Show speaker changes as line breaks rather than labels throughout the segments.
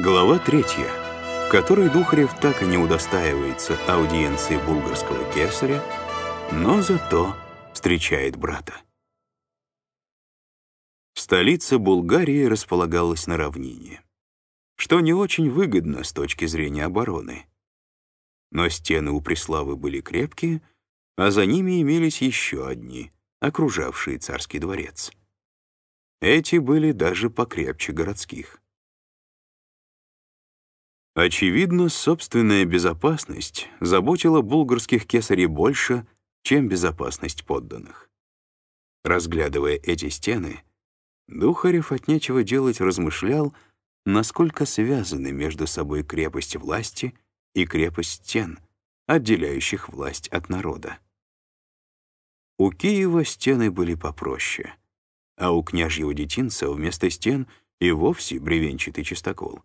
Глава третья, в которой Духарев так и не удостаивается аудиенции булгарского кесаря, но зато встречает брата. Столица Булгарии располагалась на равнине, что не очень выгодно с точки зрения обороны. Но стены у Преславы были крепкие, а за ними имелись еще одни, окружавшие царский дворец. Эти были даже покрепче городских. Очевидно, собственная безопасность заботила булгарских кесарей больше, чем безопасность подданных. Разглядывая эти стены, Духарев от нечего делать размышлял, насколько связаны между собой крепость власти и крепость стен, отделяющих власть от народа. У Киева стены были попроще, а у княжьего детинца вместо стен и вовсе бревенчатый чистокол.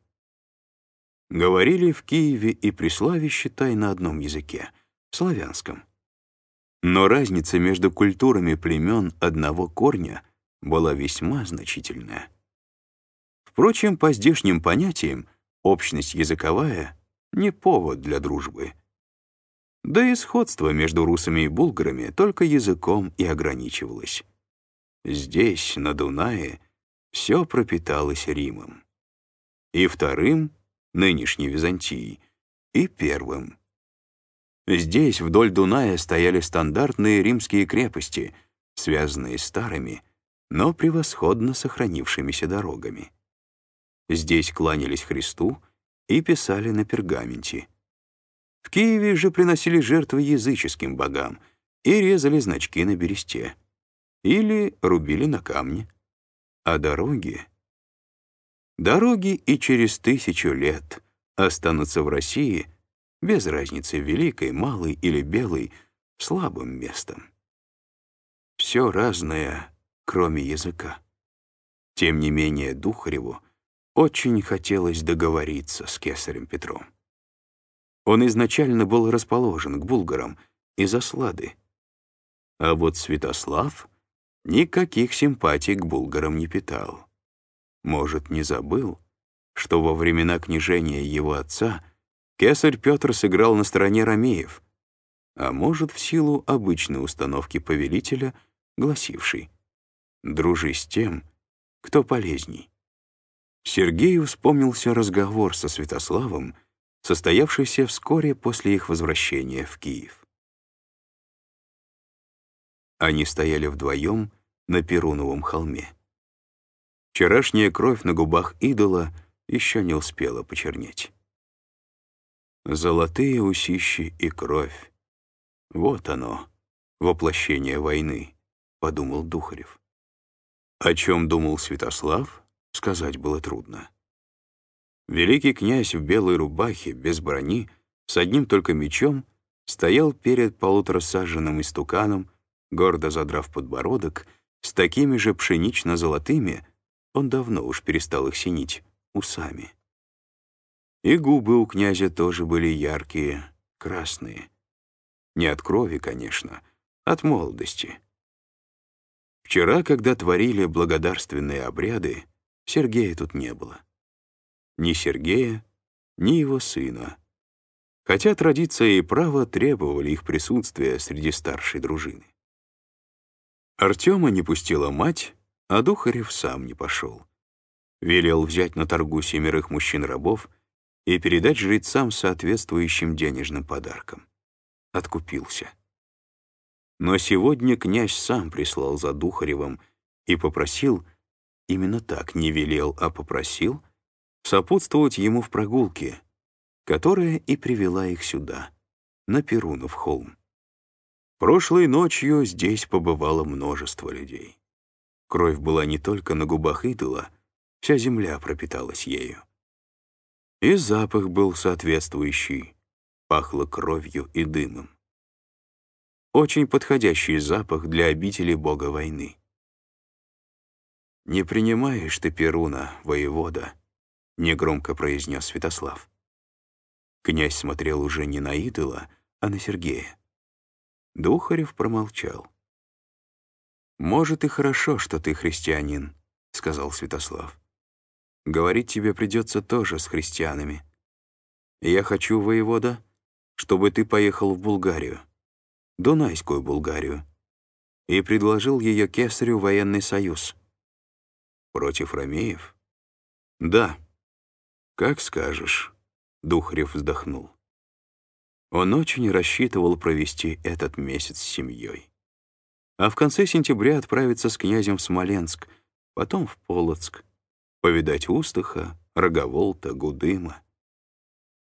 Говорили в Киеве и Преславе, считай, на одном языке — славянском. Но разница между культурами племен одного корня была весьма значительная. Впрочем, по здешним понятиям, общность языковая — не повод для дружбы. Да и сходство между русами и булгарами только языком и ограничивалось. Здесь, на Дунае, все пропиталось Римом. И вторым — нынешней Византии, и первым. Здесь вдоль Дуная стояли стандартные римские крепости, связанные старыми, но превосходно сохранившимися дорогами. Здесь кланялись Христу и писали на пергаменте. В Киеве же приносили жертвы языческим богам и резали значки на бересте. Или рубили на камне. А дороги Дороги и через тысячу лет останутся в России, без разницы великой, малой или белой, слабым местом. Все разное, кроме языка. Тем не менее Духареву очень хотелось договориться с кесарем Петром. Он изначально был расположен к булгарам из-за слады. А вот Святослав никаких симпатий к булгарам не питал. Может, не забыл, что во времена княжения его отца кесарь Петр сыграл на стороне ромеев, а может, в силу обычной установки повелителя, гласившей «дружи с тем, кто полезней». Сергею вспомнился разговор со Святославом, состоявшийся вскоре после их возвращения в Киев. Они стояли вдвоем на Перуновом холме. Вчерашняя кровь на губах идола еще не успела почернеть. Золотые усищи и кровь. Вот оно, воплощение войны, — подумал Духарев. О чем думал Святослав, сказать было трудно. Великий князь в белой рубахе, без брони, с одним только мечом, стоял перед полуторасаженным истуканом, гордо задрав подбородок, с такими же пшенично-золотыми, он давно уж перестал их синить усами. И губы у князя тоже были яркие, красные. Не от крови, конечно, от молодости. Вчера, когда творили благодарственные обряды, Сергея тут не было. Ни Сергея, ни его сына. Хотя традиция и право требовали их присутствия среди старшей дружины. Артема не пустила мать, а Духарев сам не пошел. Велел взять на торгу семерых мужчин-рабов и передать жрецам соответствующим денежным подарком. Откупился. Но сегодня князь сам прислал за Духаревым и попросил, именно так не велел, а попросил, сопутствовать ему в прогулке, которая и привела их сюда, на Перунов холм. Прошлой ночью здесь побывало множество людей. Кровь была не только на губах идола, вся земля пропиталась ею. И запах был соответствующий, пахло кровью и дымом. Очень подходящий запах для обители бога войны. «Не принимаешь ты Перуна, воевода», — негромко произнес Святослав. Князь смотрел уже не на идола, а на Сергея. Духарев промолчал. «Может, и хорошо, что ты христианин», — сказал Святослав. говорить тебе придется тоже с христианами. Я хочу, воевода, чтобы ты поехал в Булгарию, Дунайскую Булгарию, и предложил ее кесарю военный союз. Против ромеев? Да. Как скажешь, Духарев вздохнул. Он очень рассчитывал провести этот месяц с семьей. А в конце сентября отправиться с князем в Смоленск, потом в Полоцк, повидать Устаха, Роговолта, Гудыма.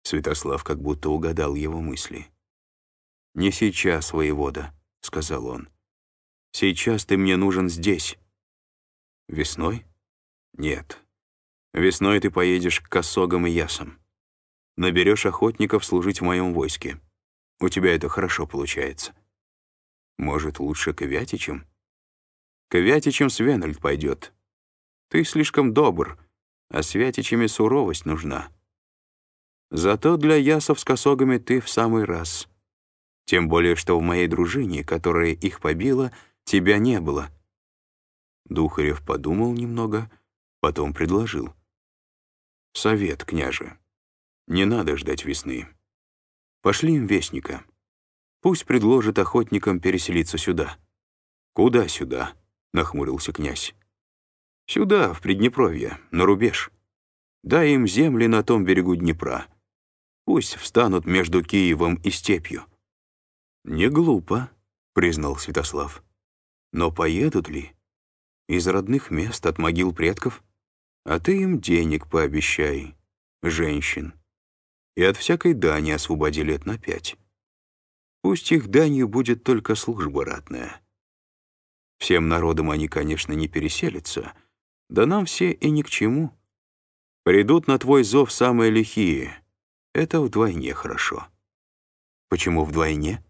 Святослав как будто угадал его мысли. «Не сейчас, воевода», — сказал он. «Сейчас ты мне нужен здесь». «Весной?» «Нет. Весной ты поедешь к косогам и ясам. Наберешь охотников служить в моем войске. У тебя это хорошо получается. Может, лучше к Вятичам? К Вятичам Свенальд пойдет. Ты слишком добр, а с Вятичами суровость нужна. Зато для ясов с косогами ты в самый раз. Тем более, что в моей дружине, которая их побила, тебя не было. Духарев подумал немного, потом предложил. «Совет, княже. Не надо ждать весны. Пошли им вестника. Пусть предложит охотникам переселиться сюда». «Куда сюда?» — нахмурился князь. «Сюда, в Приднепровье, на рубеж. Дай им земли на том берегу Днепра. Пусть встанут между Киевом и степью». «Не глупо», — признал Святослав. «Но поедут ли? Из родных мест, от могил предков? А ты им денег пообещай, женщин. И от всякой дани освободи лет на пять. Пусть их данью будет только служба ратная. Всем народам они, конечно, не переселятся, да нам все и ни к чему. Придут на твой зов самые лихие. Это вдвойне хорошо. Почему вдвойне?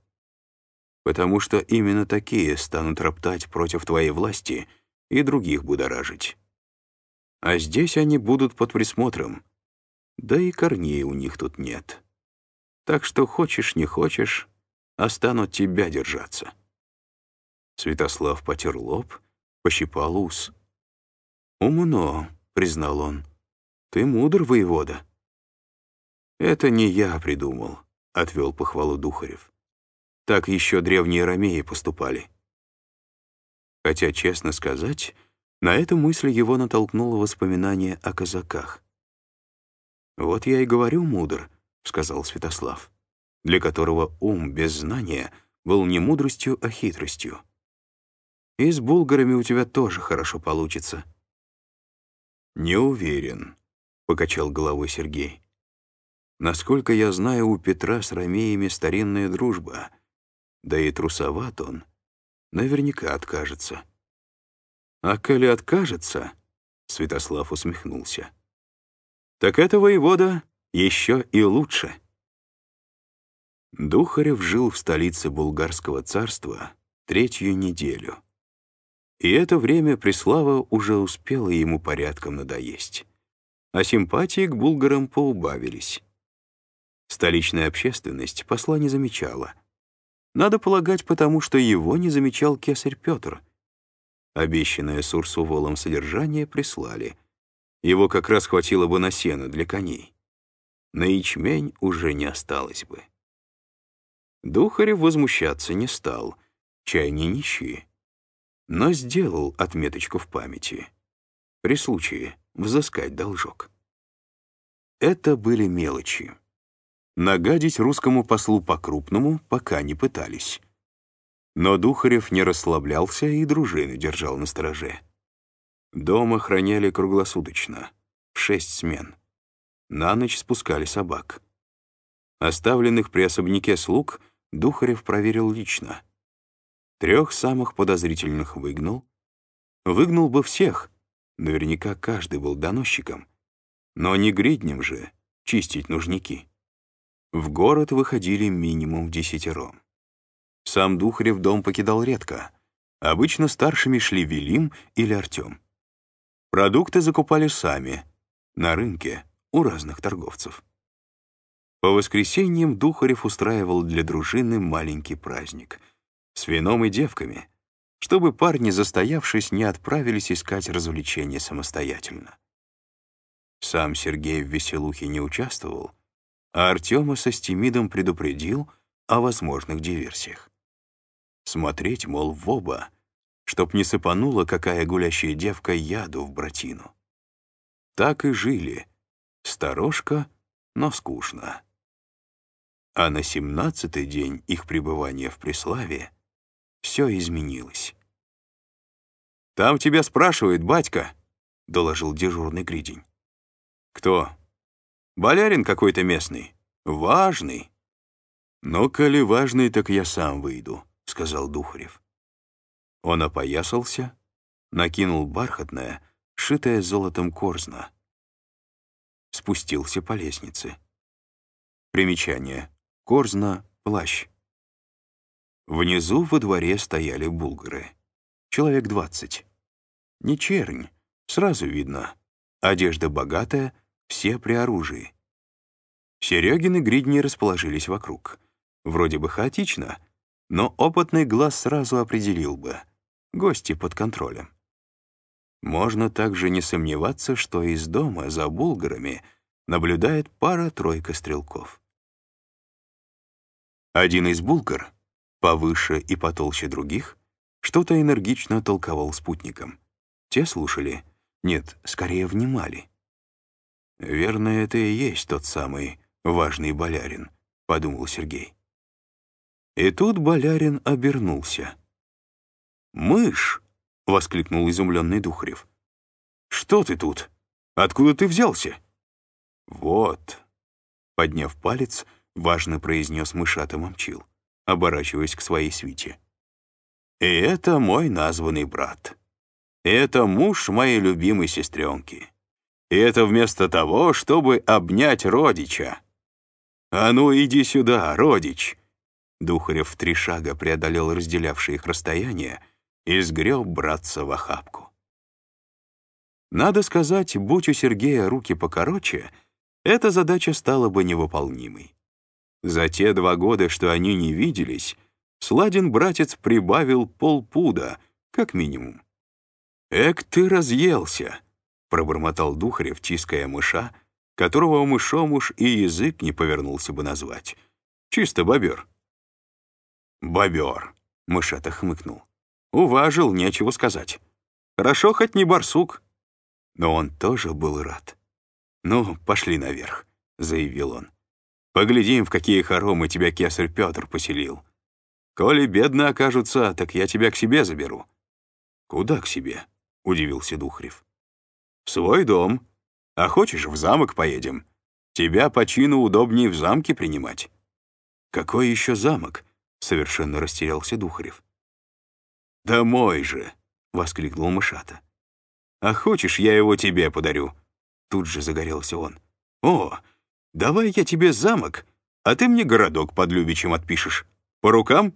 Потому что именно такие станут роптать против твоей власти и других будоражить. А здесь они будут под присмотром. Да и корней у них тут нет. Так что хочешь, не хочешь, а станут тебя держаться. Святослав потер лоб, пощипал ус. «Умно», — признал он. «Ты мудр, воевода». «Это не я придумал», — отвел похвалу Духарев. «Так еще древние ромеи поступали». Хотя, честно сказать, на эту мысль его натолкнуло воспоминание о казаках. «Вот я и говорю, мудр», — сказал Святослав, для которого ум без знания был не мудростью, а хитростью. И с булгарами у тебя тоже хорошо получится». «Не уверен», — покачал головой Сергей. «Насколько я знаю, у Петра с ромеями старинная дружба, да и трусоват он. Наверняка откажется». «А коли откажется», — Святослав усмехнулся, «так это воевода еще и лучше». Духарев жил в столице Булгарского царства третью неделю — и это время Преслава уже успела ему порядком надоесть. А симпатии к булгарам поубавились. Столичная общественность посла не замечала. Надо полагать, потому что его не замечал кесарь Петр. Обещанное Сурсуволом содержание прислали. Его как раз хватило бы на сено для коней. На ячмень уже не осталось бы. Духарев возмущаться не стал. Чай не нищие но сделал отметочку в памяти. При случае взыскать должок. Это были мелочи. Нагадить русскому послу по-крупному пока не пытались. Но Духарев не расслаблялся и дружины держал на стороже. Дом охраняли круглосуточно, шесть смен. На ночь спускали собак. Оставленных при особняке слуг Духарев проверил лично — Трех самых подозрительных выгнал. Выгнал бы всех. Наверняка каждый был доносчиком. Но не гриднем же чистить нужники. В город выходили минимум десятером. Сам Духарев дом покидал редко. Обычно старшими шли Велим или Артем. Продукты закупали сами, на рынке, у разных торговцев. По воскресеньям Духарев устраивал для дружины маленький праздник — с вином и девками, чтобы парни, застоявшись, не отправились искать развлечения самостоятельно. Сам Сергей в веселухе не участвовал, а Артема со Стимидом предупредил о возможных диверсиях. Смотреть, мол, в оба, чтоб не сыпанула какая гулящая девка яду в братину. Так и жили. Сторожка, но скучно. А на семнадцатый день их пребывания в Преславе все изменилось. «Там тебя спрашивает батька», — доложил дежурный гридень. «Кто?» «Болярин какой-то местный. Важный». «Ну, коли важный, так я сам выйду», — сказал Духарев. Он опоясался, накинул бархатное, шитое золотом корзна. Спустился по лестнице. Примечание. Корзна — плащ. Внизу во дворе стояли булгары. Человек двадцать. Не чернь, сразу видно. Одежда богатая, все при оружии. Серегин и Гридни расположились вокруг. Вроде бы хаотично, но опытный глаз сразу определил бы. Гости под контролем. Можно также не сомневаться, что из дома за булгарами наблюдает пара-тройка стрелков. Один из булгар, повыше и потолще других, что-то энергично толковал спутникам. Те слушали, нет, скорее внимали. «Верно, это и есть тот самый важный болярин», — подумал Сергей. И тут болярин обернулся. «Мышь!» — воскликнул изумленный Духарев. «Что ты тут? Откуда ты взялся?» «Вот», — подняв палец, важно произнес мышата момчил, оборачиваясь к своей свите. «И это мой названный брат. Это муж моей любимой сестренки. И это вместо того, чтобы обнять родича. А ну, иди сюда, родич!» Духарев в три шага преодолел разделявшие их расстояние и сгреб братца в охапку. Надо сказать, будь у Сергея руки покороче, эта задача стала бы невыполнимой. За те два года, что они не виделись, Сладин братец прибавил полпуда, как минимум. «Эк ты разъелся!» — пробормотал Духарев, тиская мыша, которого мышом уж и язык не повернулся бы назвать. Чисто бобер. «Бобер», — мышата хмыкнул. «Уважил, нечего сказать. Хорошо, хоть не барсук». Но он тоже был рад. «Ну, пошли наверх», — заявил он. «Поглядим, в какие хоромы тебя кесарь Петр поселил. Коли бедно окажутся, так я тебя к себе заберу». «Куда к себе?» — удивился Духарев. «В свой дом. А хочешь, в замок поедем? Тебя по чину удобнее в замке принимать». «Какой еще замок?» — совершенно растерялся Духарев. «Да мой же!» — воскликнул Мышата. «А хочешь, я его тебе подарю?» Тут же загорелся он. «О, давай я тебе замок, а ты мне городок под Любичем отпишешь. По рукам?»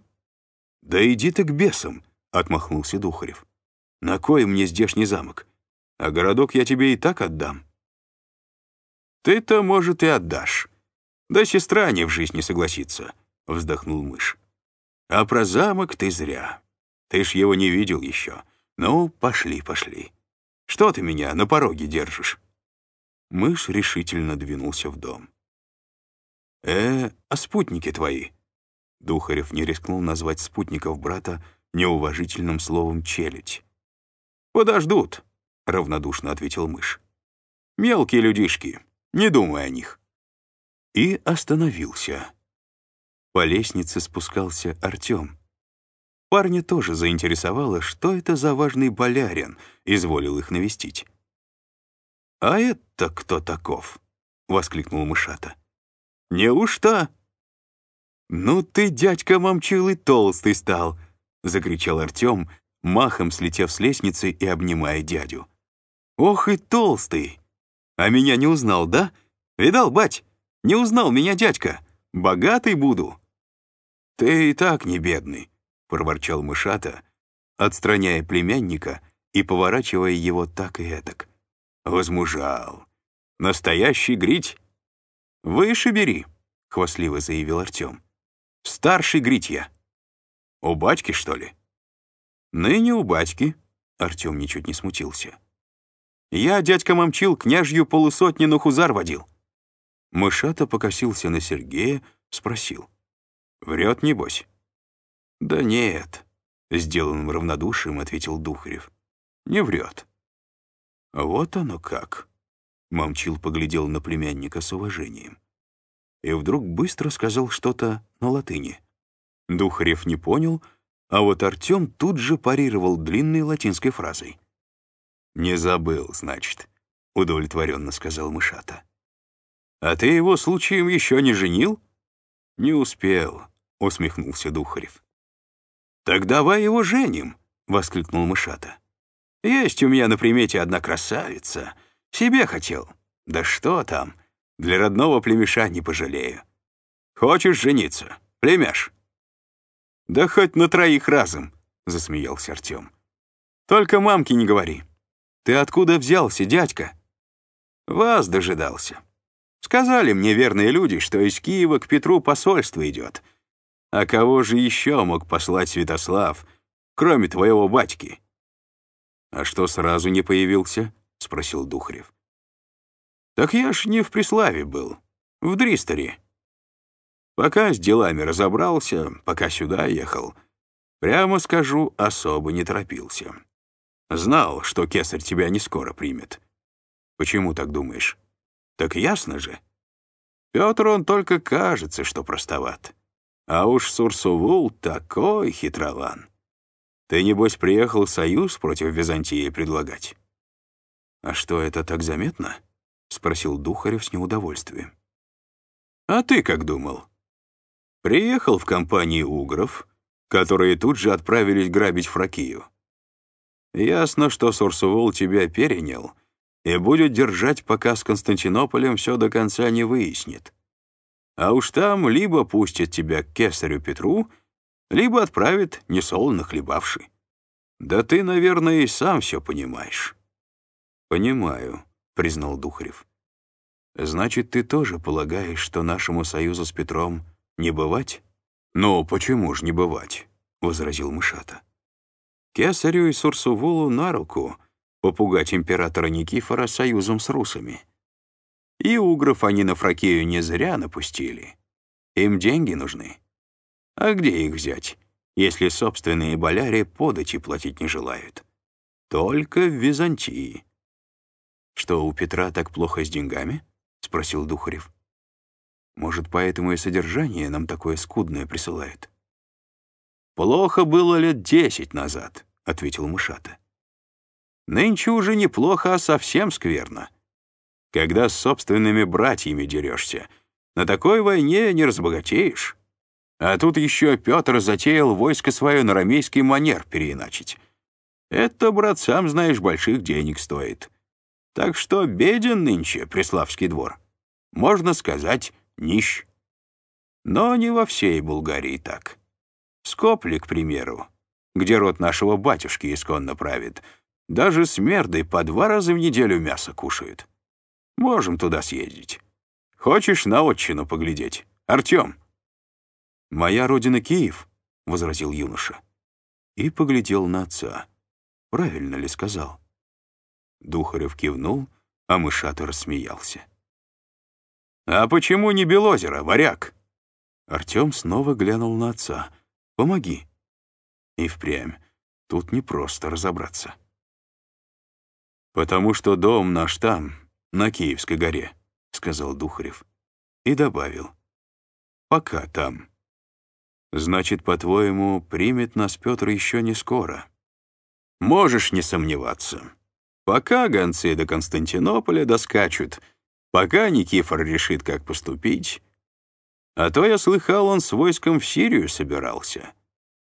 «Да иди ты к бесам!» — отмахнулся Духарев. «На кой мне здешний замок? А городок я тебе и так отдам». «Ты-то, может, и отдашь. Да сестра не в жизнь не согласится», — вздохнул мышь. «А про замок ты зря. Ты ж его не видел еще. Ну, пошли, пошли. Что ты меня на пороге держишь?» Мышь решительно двинулся в дом. «Э, а спутники твои?» Духарев не рискнул назвать спутников брата неуважительным словом «челядь». «Подождут», — равнодушно ответил мышь. «Мелкие людишки, не думай о них». И остановился. По лестнице спускался Артем. Парня тоже заинтересовало, что это за важный болярин изволил их навестить. «А это кто таков?» — воскликнул мышата. «Неужто?» «Ну ты, дядька, момчил и толстый стал!» — закричал Артем, махом слетев с лестницы и обнимая дядю. «Ох и толстый! А меня не узнал, да? Видал, бать? Не узнал меня дядька. Богатый буду!» «Ты и так не бедный», — проворчал мышата, отстраняя племянника и поворачивая его так и этак. «Возмужал. Настоящий грить?» «Выше бери», — хвастливо заявил Артем. «Старший грить я». «У батьки, что ли?» «Ныне у батьки», — Артем ничуть не смутился. Я, дядька Мамчил, княжью полусотни на хузар водил». Мышата покосился на Сергея, спросил. «Врет, небось?» «Да нет», — сделанным равнодушием ответил Духарев. «Не врет». «Вот оно как», — Мамчил поглядел на племянника с уважением. И вдруг быстро сказал что-то на латыни. Духарев не понял, а вот Артем тут же парировал длинной латинской фразой. «Не забыл, значит», — удовлетворенно сказал Мышата. «А ты его случаем еще не женил?» «Не успел», — усмехнулся Духарев. «Так давай его женим», — воскликнул Мышата. «Есть у меня на примете одна красавица. Себе хотел. Да что там, для родного племеша не пожалею. Хочешь жениться, племяш?» «Да хоть на троих разом», — засмеялся Артем. «Только мамке не говори. Ты откуда взялся, дядька?» «Вас дожидался. Сказали мне верные люди, что из Киева к Петру посольство идет. А кого же еще мог послать Святослав, кроме твоего батьки?» «А что сразу не появился?» — спросил Духарев. «Так я ж не в Преславе был, в Дристоре. Пока с делами разобрался, пока сюда ехал, прямо скажу, особо не торопился. Знал, что кесарь тебя не скоро примет. Почему так думаешь? Так ясно же. Петр он только кажется, что простоват. А уж Сурсувул такой хитрован. Ты, небось, приехал союз против Византии предлагать? А что, это так заметно? — спросил Духарев с неудовольствием. «А ты как думал?» Приехал в компании угров, которые тут же отправились грабить Фракию. Ясно, что Сурсувол тебя перенял и будет держать, пока с Константинополем все до конца не выяснит. А уж там либо пустит тебя к кесарю Петру, либо отправит несолоно хлебавший. Да ты, наверное, и сам все понимаешь. «Понимаю», — признал Духарев. «Значит, ты тоже полагаешь, что нашему союзу с Петром не бывать? Ну, почему ж не бывать? возразил Мышата. Кесарю и Сурсувулу на руку попугать императора Никифора союзом с русами. И угров они на Фракею не зря напустили. Им деньги нужны. А где их взять, если собственные боляре подати платить не желают? Только в Византии. «Что, у Петра так плохо с деньгами?» — спросил Духарев. Может, поэтому и содержание нам такое скудное присылает. «Плохо было лет десять назад», — ответил Мышата. «Нынче уже неплохо, а совсем скверно. Когда с собственными братьями дерешься, на такой войне не разбогатеешь. А тут еще Петр затеял войско свое на рамейский манер переиначить. Это, брат, сам знаешь, больших денег стоит. Так что беден нынче Преславский двор. Можно сказать, нищ. Но не во всей Булгарии так. Скопли, к примеру, где род нашего батюшки исконно правит, даже смерды по два раза в неделю мясо кушают. Можем туда съездить. Хочешь на отчину поглядеть? Артем?» «Моя родина Киев», — возразил юноша. И поглядел на отца. Правильно ли сказал? Духарев кивнул, а мышата рассмеялся. «А почему не Белозеро, варяг?» Артем снова глянул на отца. «Помоги». И впрямь. Тут непросто разобраться. «Потому что дом наш там, на Киевской горе», — сказал Духарев. И добавил. «Пока там». «Значит, по-твоему, примет нас Петр еще не скоро?» «Можешь не сомневаться. Пока гонцы до Константинополя доскачут, пока Никифор решит, как поступить. А то я слыхал, он с войском в Сирию собирался.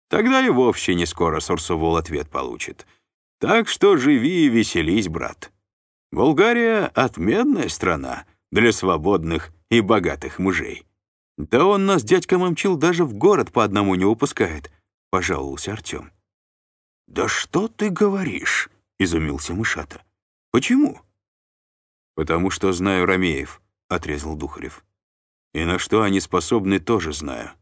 Тогда и вовсе не скоро Сурсувол ответ получит. Так что живи и веселись, брат. Болгария — отменная страна для свободных и богатых мужей. Да он нас, дядька Мамчил, даже в город по одному не выпускает, — пожаловался Артем. «Да что ты говоришь?» — изумился Мышата. «Почему?» «Потому что знаю Ромеев», — отрезал Духарев. «И на что они способны, тоже знаю».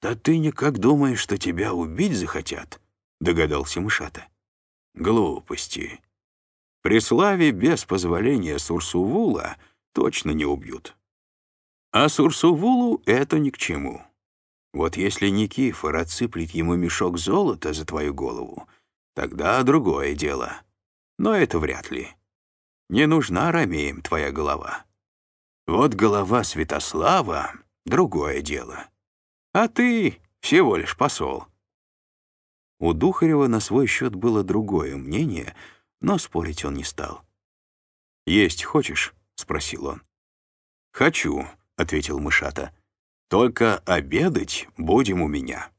«Да ты никак думаешь, что тебя убить захотят?» — догадался Мышата. «Глупости. При славе без позволения Сурсувула точно не убьют. А Сурсувулу это ни к чему. Вот если Никифор отсыплет ему мешок золота за твою голову, тогда другое дело. Но это вряд ли. Не нужна ромеям твоя голова. Вот голова Святослава — другое дело. А ты всего лишь посол. У Духарева на свой счет было другое мнение, но спорить он не стал. «Есть хочешь?» — спросил он. «Хочу», — ответил Мышата. «Только обедать будем у меня.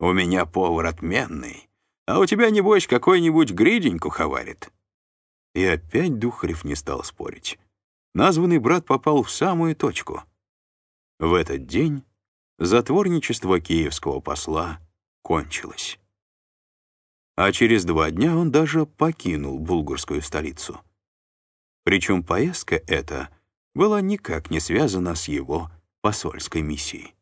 У меня повар отменный, а у тебя, небось, какой-нибудь гриденьку ховарит». И опять Духарев не стал спорить. Названный брат попал в самую точку. В этот день затворничество киевского посла кончилось. А через два дня он даже покинул булгарскую столицу. Причем поездка эта была никак не связана с его посольской миссией.